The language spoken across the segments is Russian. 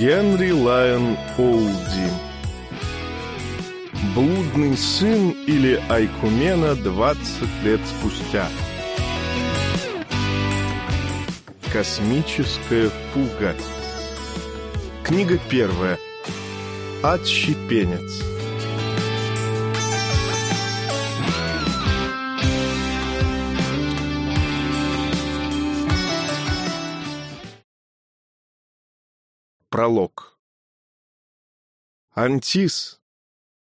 Генри Лайон Олди Блудный сын или Айкумена 20 лет спустя. Космическая фуга. Книга первая. Отщепенец Пролог Антис,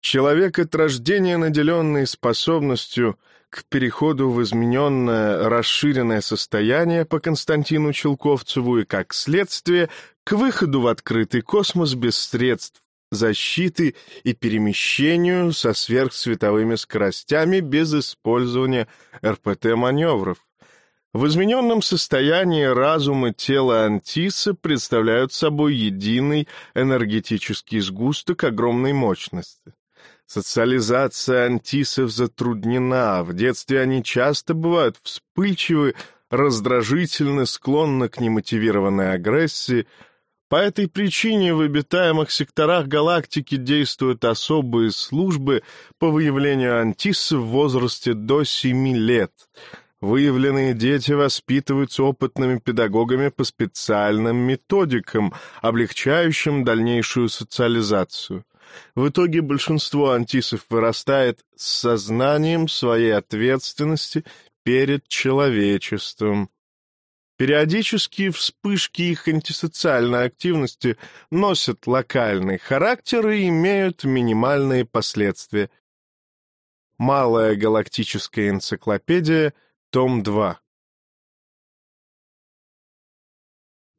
человек от рождения, наделенный способностью к переходу в измененное, расширенное состояние по Константину Челковцеву и, как следствие, к выходу в открытый космос без средств защиты и перемещению со сверхсветовыми скоростями без использования РПТ-маневров. В измененном состоянии разум и тело Антиса представляют собой единый энергетический сгусток огромной мощности. Социализация антисов затруднена, в детстве они часто бывают вспыльчивы, раздражительны, склонны к немотивированной агрессии. По этой причине в обитаемых секторах галактики действуют особые службы по выявлению антисов в возрасте до 7 лет — Выявленные дети воспитываются опытными педагогами по специальным методикам, облегчающим дальнейшую социализацию. В итоге большинство антисов вырастает с сознанием своей ответственности перед человечеством. Периодические вспышки их антисоциальной активности носят локальный характер и имеют минимальные последствия. Малая галактическая энциклопедия — том 2.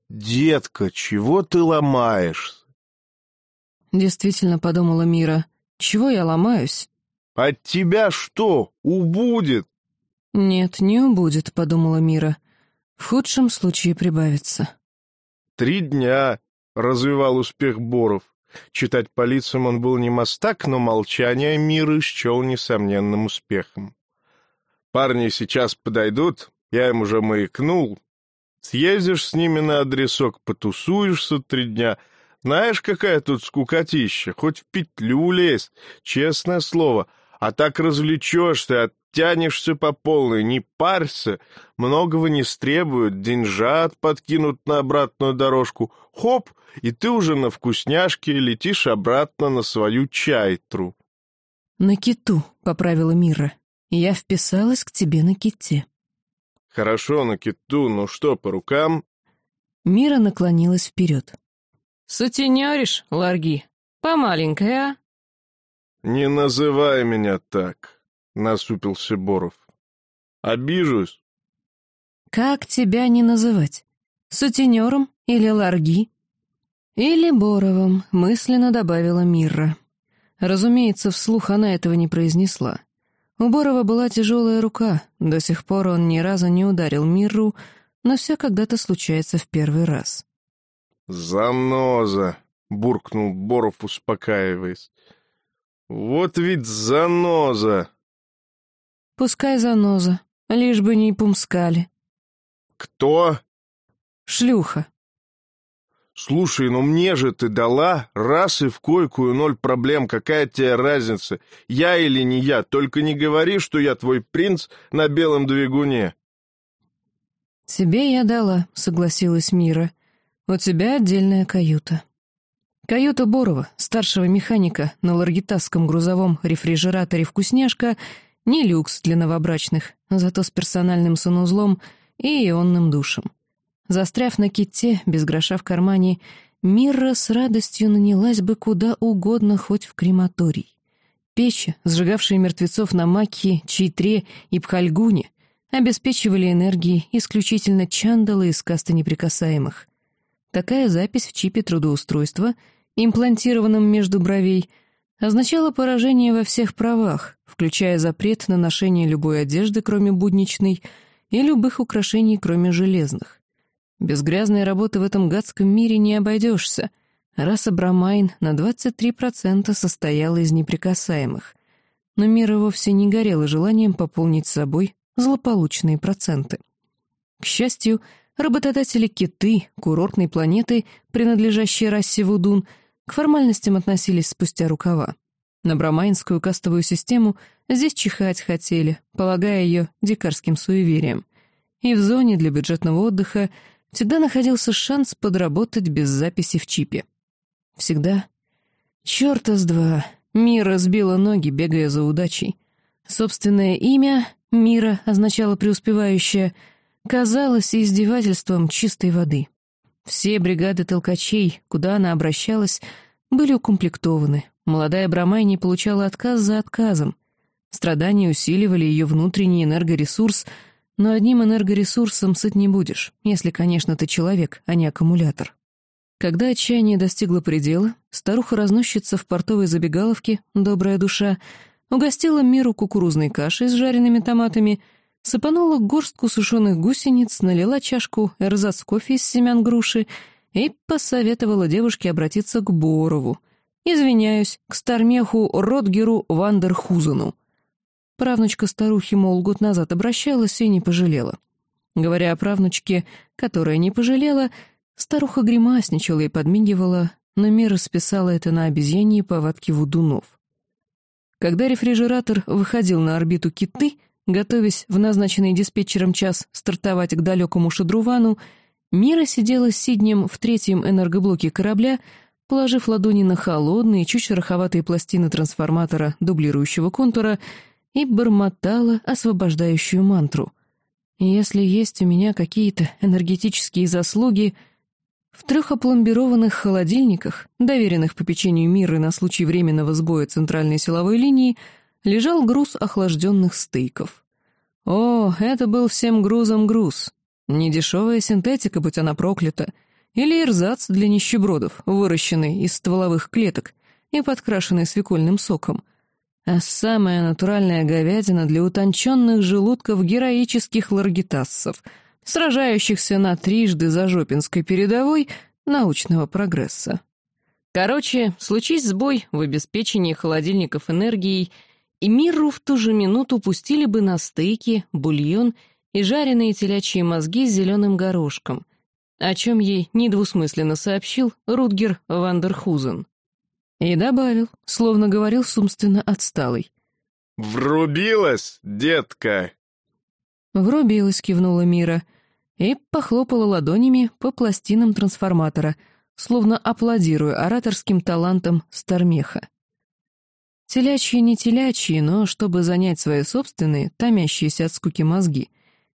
«Детка, чего ты ломаешься?» Действительно, подумала Мира. «Чего я ломаюсь?» «От тебя что, убудет?» «Нет, не убудет», — подумала Мира. «В худшем случае прибавится». «Три дня», — развивал успех Боров. Читать по лицам он был не мастак, но молчание Миры счел несомненным успехом. Парни сейчас подойдут, я им уже маякнул. Съездишь с ними на адресок, потусуешься три дня. Знаешь, какая тут скукотища, хоть в петлю лезь, честное слово. А так развлечешься, оттянешься по полной, не парься. Многого не стребуют, деньжат подкинут на обратную дорожку. Хоп, и ты уже на вкусняшке летишь обратно на свою чайтру. — На киту, — поправила Мира. Я вписалась к тебе на ките. Хорошо, на киту, ну что, по рукам? Мира наклонилась вперед. Сутенеришь, Ларги? Помаленькая, а? Не называй меня так, насупился Боров. Обижусь. Как тебя не называть? Сутенером или Ларги? Или Боровым, мысленно добавила Мира. Разумеется, вслух она этого не произнесла. У Борова была тяжелая рука, до сих пор он ни разу не ударил Мирру, но все когда-то случается в первый раз. «Заноза!» — буркнул Боров, успокаиваясь. «Вот ведь заноза!» «Пускай заноза, лишь бы не пумскали». «Кто?» «Шлюха». «Слушай, ну мне же ты дала раз и в койку и ноль проблем. Какая тебе разница, я или не я? Только не говори, что я твой принц на белом двигуне». «Тебе я дала», — согласилась Мира. «У тебя отдельная каюта». Каюта Борова, старшего механика на ларгитасском грузовом рефрижераторе «Вкусняшка», не люкс для новобрачных, зато с персональным санузлом и ионным душем. Застряв на ките, без гроша в кармане, Мирра с радостью нанялась бы куда угодно, хоть в крематорий. Печи, сжигавшие мертвецов на Макхе, Чайтре и Пхальгуне, обеспечивали энергией исключительно чандалы из касты неприкасаемых. Такая запись в чипе трудоустройства, имплантированном между бровей, означала поражение во всех правах, включая запрет на ношение любой одежды, кроме будничной, и любых украшений, кроме железных. Без грязной работы в этом гадском мире не обойдешься. Раса Брамайн на 23% состояла из неприкасаемых. Но мира вовсе не горела желанием пополнить собой злополучные проценты. К счастью, работодатели Киты, курортной планеты, принадлежащей расе Вудун, к формальностям относились спустя рукава. На брамайнскую кастовую систему здесь чихать хотели, полагая ее дикарским суеверием. И в зоне для бюджетного отдыха всегда находился шанс подработать без записи в чипе. Всегда. Чёрта с два. Мира сбила ноги, бегая за удачей. Собственное имя Мира означало преуспевающее, казалось издевательством чистой воды. Все бригады толкачей, куда она обращалась, были укомплектованы. Молодая Брамайни получала отказ за отказом. Страдания усиливали ее внутренний энергоресурс, но одним энергоресурсом сыт не будешь, если, конечно, ты человек, а не аккумулятор. Когда отчаяние достигло предела, старуха-разносчица в портовой забегаловке, добрая душа, угостила миру кукурузной кашей с жареными томатами, сыпанула горстку сушеных гусениц, налила чашку эрзац кофе из семян груши и посоветовала девушке обратиться к Борову. Извиняюсь, к стармеху Ротгеру Вандерхузену. Правнучка старухи, мол, год назад обращалась и не пожалела. Говоря о правнучке, которая не пожалела, старуха гримасничала и подмигивала, но Мира списала это на обезьяньи повадки вудунов. Когда рефрижератор выходил на орбиту Киты, готовясь в назначенный диспетчером час стартовать к далекому Шадрувану, Мира сидела сиднем в третьем энергоблоке корабля, положив ладони на холодные, чуть шероховатые пластины трансформатора дублирующего контура и бормотала освобождающую мантру. «Если есть у меня какие-то энергетические заслуги...» В трех опломбированных холодильниках, доверенных по печенью мира на случай временного сбоя центральной силовой линии, лежал груз охлажденных стейков. О, это был всем грузом груз. Недешевая синтетика, будь она проклята, или ирзац для нищебродов, выращенный из стволовых клеток и подкрашенный свекольным соком, а самая натуральная говядина для утонченных желудков героических ларгитассов — сражающихся на трижды за Жопинской передовой научного прогресса. Короче, случись сбой в обеспечении холодильников энергией, и миру в ту же минуту пустили бы на стейки, бульон и жареные телячьи мозги с зеленым горошком, о чем ей недвусмысленно сообщил Рутгер Вандерхузен. И добавил, словно говорил с умственно отсталый. «Врубилась, детка!» Врубилась, кивнула Мира, и похлопала ладонями по пластинам трансформатора, словно аплодируя ораторским талантам Стармеха. Телячьи не телячьи, но чтобы занять свои собственные, томящиеся от скуки мозги,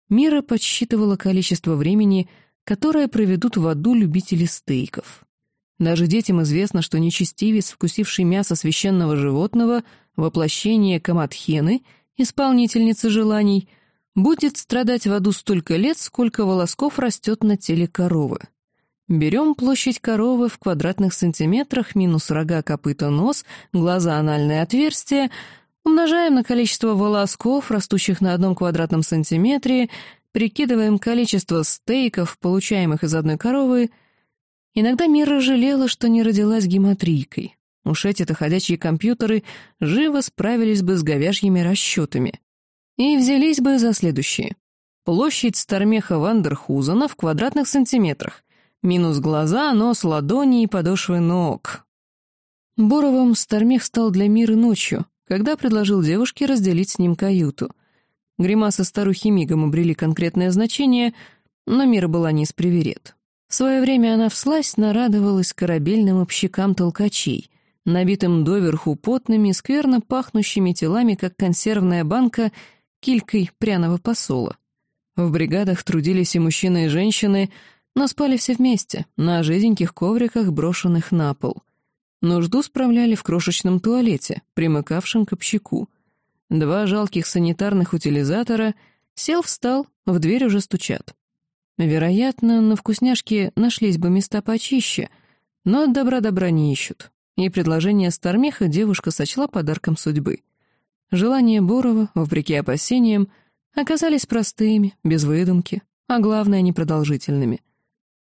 Мира подсчитывала количество времени, которое проведут в аду любители стейков. Даже детям известно, что нечестивец, вкусивший мясо священного животного, воплощение Каматхены, исполнительницы желаний, будет страдать в аду столько лет, сколько волосков растет на теле коровы. Берем площадь коровы в квадратных сантиметрах минус рога, копыта, нос, глаза, анальное отверстие, умножаем на количество волосков, растущих на одном квадратном сантиметре, прикидываем количество стейков, получаемых из одной коровы. Иногда Мира жалела, что не родилась гематрийкой. Уж эти-то ходячие компьютеры живо справились бы с говяжьими расчетами и взялись бы за следующее. Площадь Стармеха Вандерхузена в квадратных сантиметрах, минус глаза, нос, ладони и подошвы ног. Боровым Стармех стал для мира ночью, когда предложил девушке разделить с ним каюту. Гримасы старухи мигом обрели конкретное значение, но Мира была не из приверед. В свое время она всласть нарадовалась корабельным общикам толкачей, набитым доверху потными, скверно пахнущими телами, как консервная банка — килькой пряного посола. В бригадах трудились и мужчины, и женщины, но спали все вместе, на жиденьких ковриках, брошенных на пол. Нужду справляли в крошечном туалете, примыкавшем к общаку. Два жалких санитарных утилизатора сел-встал, в дверь уже стучат. Вероятно, на вкусняшке нашлись бы места почище, но добра добра не ищут. И предложение Стармеха девушка сочла подарком судьбы. Желания Борова, вопреки опасениям, оказались простыми, без выдумки, а главное, непродолжительными.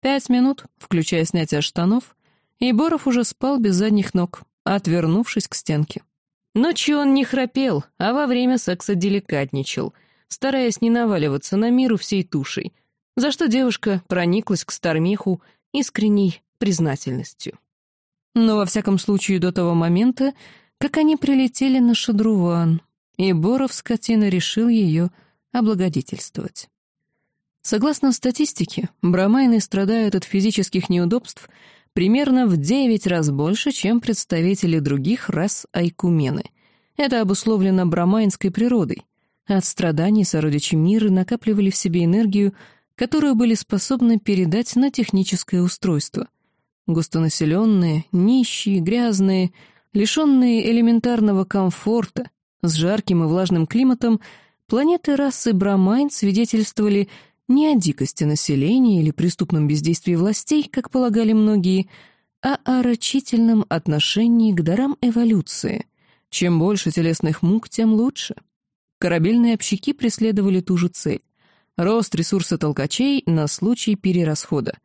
Пять минут, включая снятие штанов, и Боров уже спал без задних ног, отвернувшись к стенке. Ночью он не храпел, а во время секса деликатничал, стараясь не наваливаться на миру всей тушей. За что девушка прониклась к Стармеху искренней признательностью. Но во всяком случае до того момента, как они прилетели на Шадруван, и Боров скотина решил ее облагодетельствовать. Согласно статистике, брамайны страдают от физических неудобств примерно в 9 раз больше, чем представители других рас айкумены. Это обусловлено брамайнской природой. От страданий сородичи мира накапливали в себе энергию, которую были способны передать на техническое устройство. Густонаселенные, нищие, грязные, лишенные элементарного комфорта, с жарким и влажным климатом, планеты расы Брамайн свидетельствовали не о дикости населения или преступном бездействии властей, как полагали многие, а о рачительном отношении к дарам эволюции. Чем больше телесных мук, тем лучше. Корабельные общики преследовали ту же цель — рост ресурса толкачей на случай перерасхода.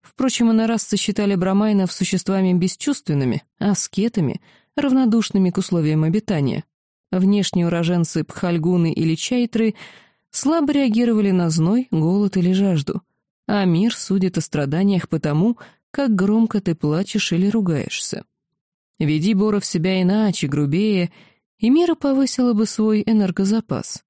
Впрочем, инорасцы считали брамайнов существами бесчувственными, аскетами, равнодушными к условиям обитания. Внешние уроженцы Пхальгуны или Чайтры — слабо реагировали на зной, голод или жажду, а мир судит о страданиях потому, как громко ты плачешь или ругаешься. Веди Боров себя иначе, грубее, и мира повысила бы свой энергозапас.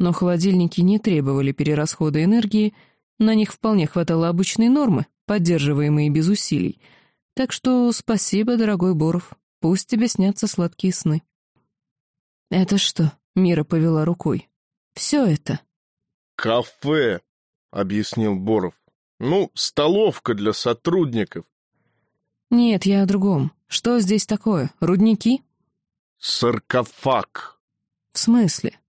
Но холодильники не требовали перерасхода энергии, на них вполне хватало обычной нормы, поддерживаемой без усилий. Так что спасибо, дорогой Боров, пусть тебе снятся сладкие сны. «Это что?» — Мира повела рукой. «Все это». «Кафе», — объяснил Боров. «Ну, столовка для сотрудников». «Нет, я о другом. Что здесь такое? Рудники?» «Саркофаг». «В смысле?»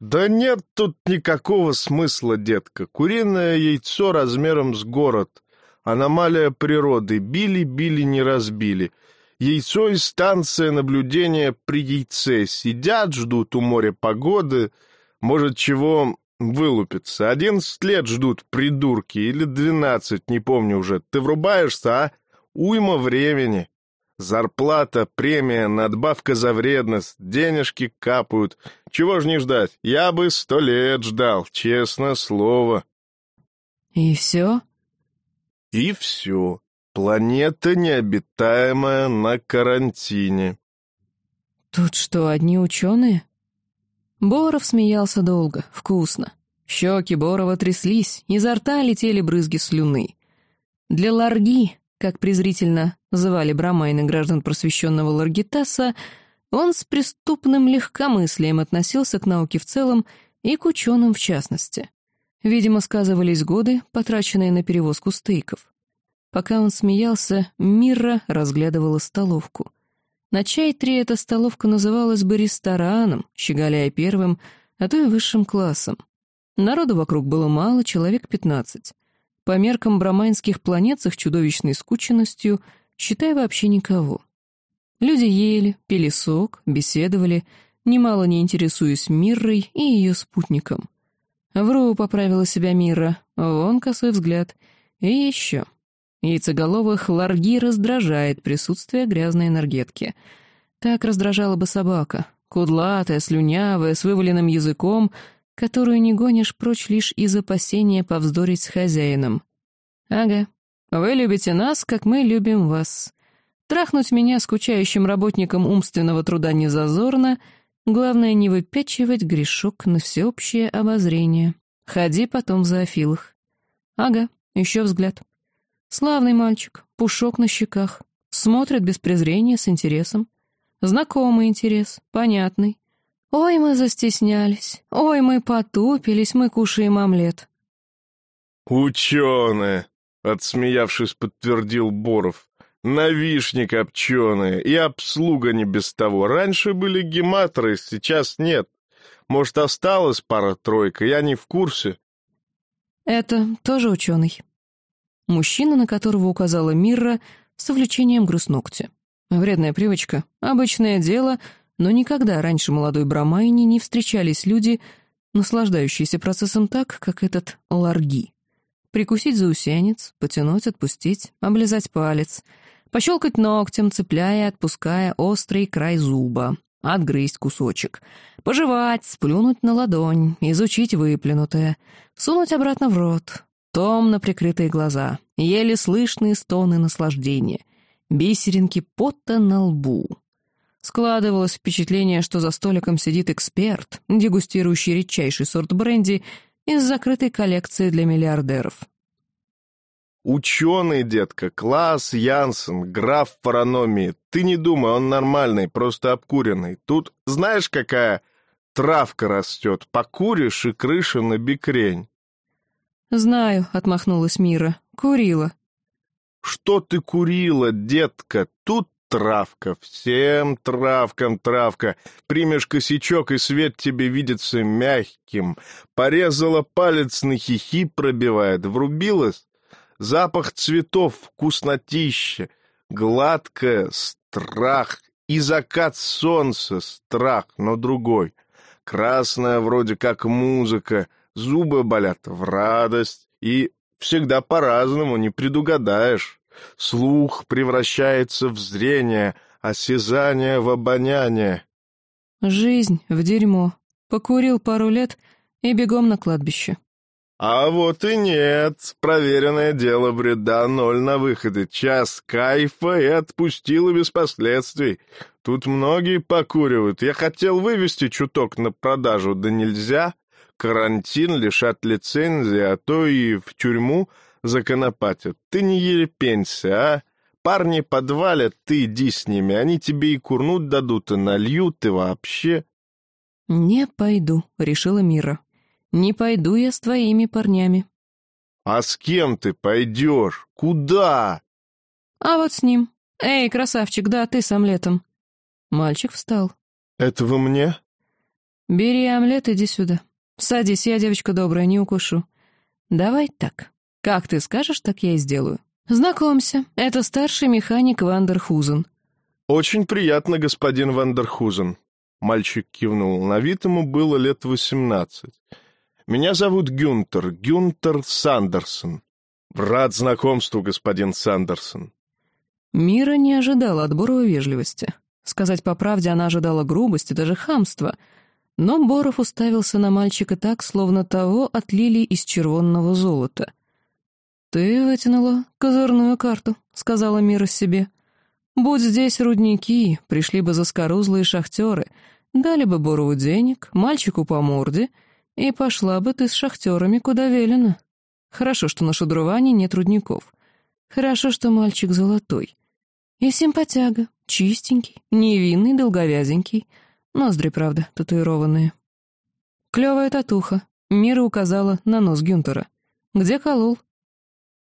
«Да нет тут никакого смысла, детка. Куриное яйцо размером с город. Аномалия природы. Били-били, не разбили. Яйцо и станция наблюдения при яйце. Сидят, ждут у моря погоды. Может, чего вылупиться. Одиннадцать лет ждут придурки, или двенадцать, не помню уже. Ты врубаешься, а? Уйма времени. Зарплата, премия, надбавка за вредность, денежки капают. Чего ж не ждать? Я бы сто лет ждал, честное слово. И все? И все. Планета необитаемая на карантине. Тут что, одни ученые? Боров смеялся долго, вкусно. Щеки Борова тряслись, изо рта летели брызги слюны. Для Ларги, как презрительно звали Брамайна граждан просвещенного Ларгитаса, он с преступным легкомыслием относился к науке в целом и к ученым в частности. Видимо, сказывались годы, потраченные на перевозку стейков. Пока он смеялся, Мирра разглядывала столовку. На чай-три эта столовка называлась бы рестораном, щеголяя первым, а то и высшим классом. Народу вокруг было мало, человек пятнадцать. По меркам брамайнских планет с их чудовищной скученностью, считай вообще никого. Люди ели, пили сок, беседовали, немало не интересуясь Миррой и ее спутником. Вру, поправила себя Мирра, вон косой взгляд. И еще. Яйцеголовых ларги раздражает присутствие грязной энергетки. Так раздражала бы собака, кудлатая, слюнявая, с вываленным языком, которую не гонишь прочь лишь из опасения повздорить с хозяином. Ага, вы любите нас, как мы любим вас. Трахнуть меня скучающим работником умственного труда не зазорно, главное не выпячивать грешок на всеобщее обозрение. Ходи потом в зоофилах. Ага, еще взгляд. Славный мальчик, пушок на щеках. Смотрит без презрения, с интересом. Знакомый интерес, понятный. Ой, мы застеснялись. Ой, мы потупились, мы кушаем омлет. «Ученые!» — отсмеявшись, подтвердил Боров. «На вишне копченые, и обслуга не без того. Раньше были гематоры, сейчас нет. Может, осталась пара-тройка, я не в курсе». «Это тоже ученый», Мужчина, на которого указала Мирра, с увлечением грыз ногти. Вредная привычка, обычное дело, но никогда раньше молодой Брамайне не встречались люди, наслаждающиеся процессом так, как этот ларги. Прикусить заусенец, потянуть, отпустить, облизать палец, пощелкать ногтем, цепляя, отпуская острый край зуба. отгрызть кусочек, пожевать, сплюнуть на ладонь, изучить выплюнутое, сунуть обратно в рот, томно прикрытые глаза, еле слышные стоны наслаждения, бисеринки пота на лбу. Складывалось впечатление, что за столиком сидит эксперт, дегустирующий редчайший сорт бренди из закрытой коллекции для миллиардеров. «Ученый, детка, класс Янсен, граф параномии. Ты не думай, он нормальный, просто обкуренный. Тут знаешь, какая травка растет? Покуришь, и крыша на бикрень». «Знаю», — отмахнулась Мира, — «курила». «Что ты курила, детка? Тут травка, всем травкам травка. Примешь косячок, и свет тебе видится мягким. Порезала палец на хихи пробивает, врубилась. Запах цветов, вкуснотища, гладкое, страх. И закат солнца, страх, но другой. Красная вроде как музыка, зубы болят в радость. И всегда по-разному, не предугадаешь. Слух превращается в зрение, осязание в обоняние. Жизнь в дерьмо. Покурил пару лет и бегом на кладбище. А вот и нет. Проверенное дело, бреда, ноль на выходе. Час кайфа и отпустила без последствий. Тут многие покуривают. Я хотел вывести чуток на продажу, да нельзя. Карантин лишат лицензии, а то и в тюрьму — законопатят. Ты не ерепенься, а? Парни подвалят, ты иди с ними, они тебе и курнуть дадут, и нальют, и вообще. «Не пойду», — решила Мира. «Не пойду я с твоими парнями». «А с кем ты пойдешь? Куда?» «А вот с ним. Эй, красавчик, да, ты с омлетом». Мальчик встал. «Это вы мне?» «Бери омлет, иди сюда. Садись, я девочка добрая, не укушу. Давай так. «Как ты скажешь, так я и сделаю. Знакомься, это старший механик Вандерхузен». «Очень приятно, господин Вандерхузен». Мальчик кивнул. На вид ему было лет восемнадцать. «Меня зовут Гюнтер, Гюнтер Сандерсон. Рад знакомству, господин Сандерсон». Мира не ожидала от Борова вежливости. Сказать по правде, она ожидала грубости, даже хамства. Но Боров уставился на мальчика так, словно того отлили из червонного золота. «Ты вытянула козырную карту», — сказала Мира себе. «Будь здесь рудники, пришли бы заскорузлые шахтеры, дали бы Борову денег, мальчику по морде, и пошла бы ты с шахтерами куда велено. Хорошо, что на Шудруване нет рудников. Хорошо, что мальчик золотой. И симпатяга, чистенький, невинный, долговязенький. Ноздри, правда, татуированные. Клевая татуха. Мира указала на нос Гюнтера. Где колол?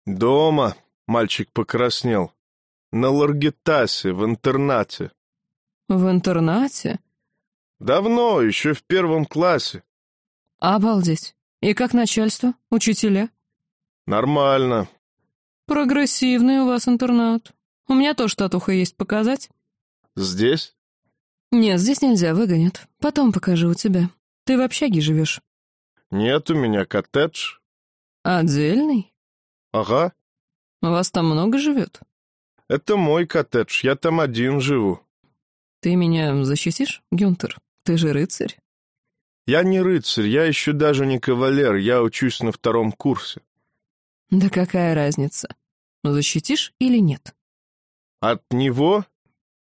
«Дома», — мальчик покраснел. «На Ларгитасе, в интернате». «В интернате?» «Давно, еще в первом классе». «Обалдеть! И как начальство? Учителя?» «Нормально». «Прогрессивный у вас интернат. У меня тоже татуха есть показать?» «Здесь?» «Нет, здесь нельзя, выгонят. Потом покажу у тебя. Ты в общаге живешь?» «Нет, у меня коттедж». «Отдельный?» «Ага». «У вас там много живет?» «Это мой коттедж, я там один живу». «Ты меня защитишь, Гюнтер? Ты же рыцарь». «Я не рыцарь, я еще даже не кавалер, я учусь на втором курсе». «Да какая разница? Защитишь или нет?» «От него?»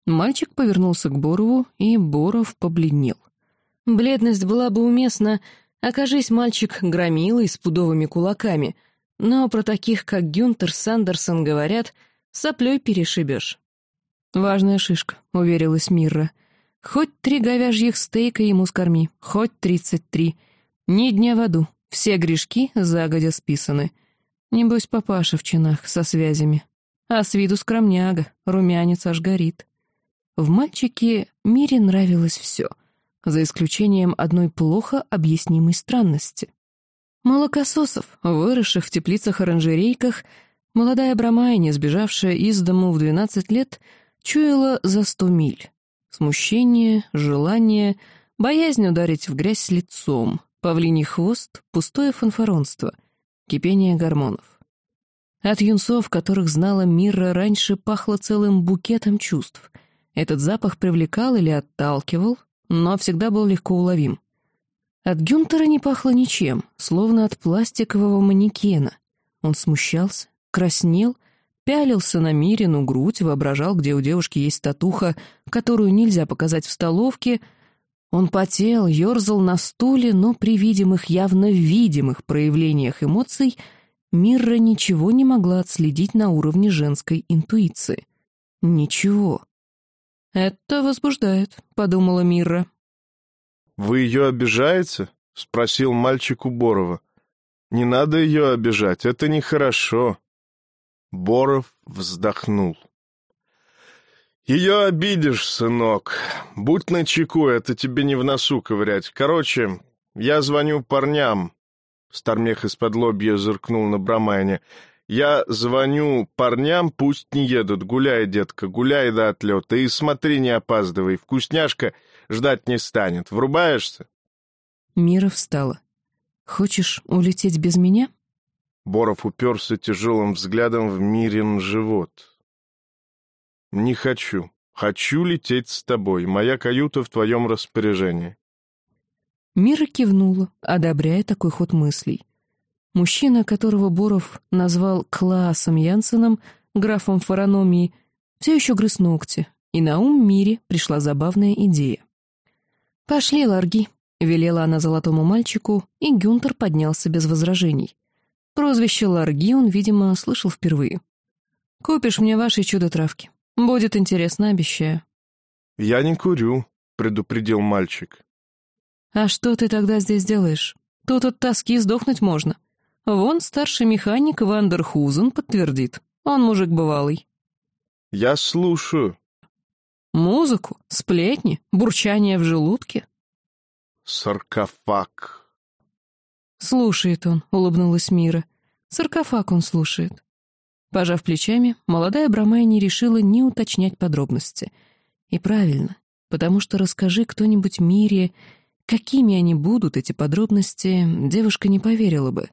Мальчик повернулся к Борову, и Боров побледнел. Бледность была бы уместна, окажись мальчик громилой с пудовыми кулаками — но про таких, как Гюнтер Сандерсон, говорят, соплей перешибешь. «Важная шишка», — уверилась Мирра. «Хоть три говяжьих стейка ему скорми, хоть тридцать три. Ни дня в аду, все грешки загодя списаны. Небось, папаша в чинах со связями. А с виду скромняга, румянец аж горит». В мальчике Мире нравилось все, за исключением одной плохо объяснимой странности — Молокососов, выросших в теплицах-оранжерейках, молодая Брамайня, сбежавшая из дому в 12 лет, чуяла за сто миль. Смущение, желание, боязнь ударить в грязь лицом, павлиний хвост, пустое фанфаронство, кипение гормонов. От юнцов, которых знала Мира раньше, пахло целым букетом чувств. Этот запах привлекал или отталкивал, но всегда был легко уловим. От Гюнтера не пахло ничем, словно от пластикового манекена. Он смущался, краснел, пялился на Мирину грудь, воображал, где у девушки есть татуха, которую нельзя показать в столовке. Он потел, ерзал на стуле, но при видимых, явно видимых проявлениях эмоций Мирра ничего не могла отследить на уровне женской интуиции. Ничего. «Это возбуждает», — подумала Мирра. «Вы ее обижаете?» — спросил мальчик у Борова. «Не надо ее обижать, это нехорошо». Боров вздохнул. «Ее обидишь, сынок. Будь начеку, это тебе не в носу ковырять. Короче, я звоню парням». Стармех из-под лобья зыркнул на Брамайне. «Я звоню парням, пусть не едут. Гуляй, детка, гуляй до отлета. И смотри, не опаздывай. Вкусняшка ждать не станет. Врубаешься?» Мира встала. «Хочешь улететь без меня?» Боров уперся тяжелым взглядом в Мирин живот. «Не хочу. Хочу лететь с тобой. Моя каюта в твоем распоряжении». Мира кивнула, одобряя такой ход мыслей. Мужчина, которого Боров назвал Клаасом Янсеном, графом фарономии, все еще грыз ногти, и на ум Мире пришла забавная идея. «Пошли, Ларги», — велела она золотому мальчику, и Гюнтер поднялся без возражений. Прозвище Ларги он, видимо, слышал впервые. «Купишь мне ваши чудо-травки. Будет интересно, обещаю». «Я не курю», — предупредил мальчик. «А что ты тогда здесь делаешь? Тут от тоски сдохнуть можно. Вон старший механик Вандерхузен подтвердит. Он мужик бывалый». «Я слушаю». «Музыку? Сплетни? Бурчание в желудке?» «Саркофаг». «Слушает он», — улыбнулась Мира. «Саркофаг он слушает». Пожав плечами, молодая Брамайни решила не уточнять подробности. И правильно, потому что расскажи кто-нибудь Мире, какими они будут, эти подробности, девушка не поверила бы.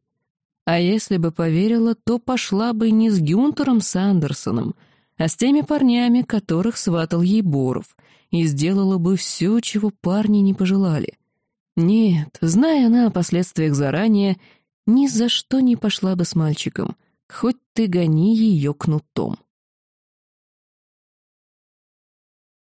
А если бы поверила, то пошла бы не с Гюнтером Сандерсоном, а с теми парнями, которых сватал ей Боров, и сделала бы все, чего парни не пожелали. Нет, зная она о последствиях заранее, ни за что не пошла бы с мальчиком, хоть ты гони ее кнутом.